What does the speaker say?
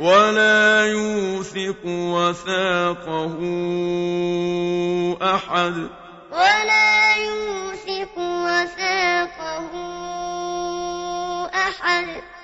وَلَا يُوثِقُ وَثَاقَهُ أَحَدٌ وَلَا يُوثِقُ وَثَاقَهُ أَحَدٌ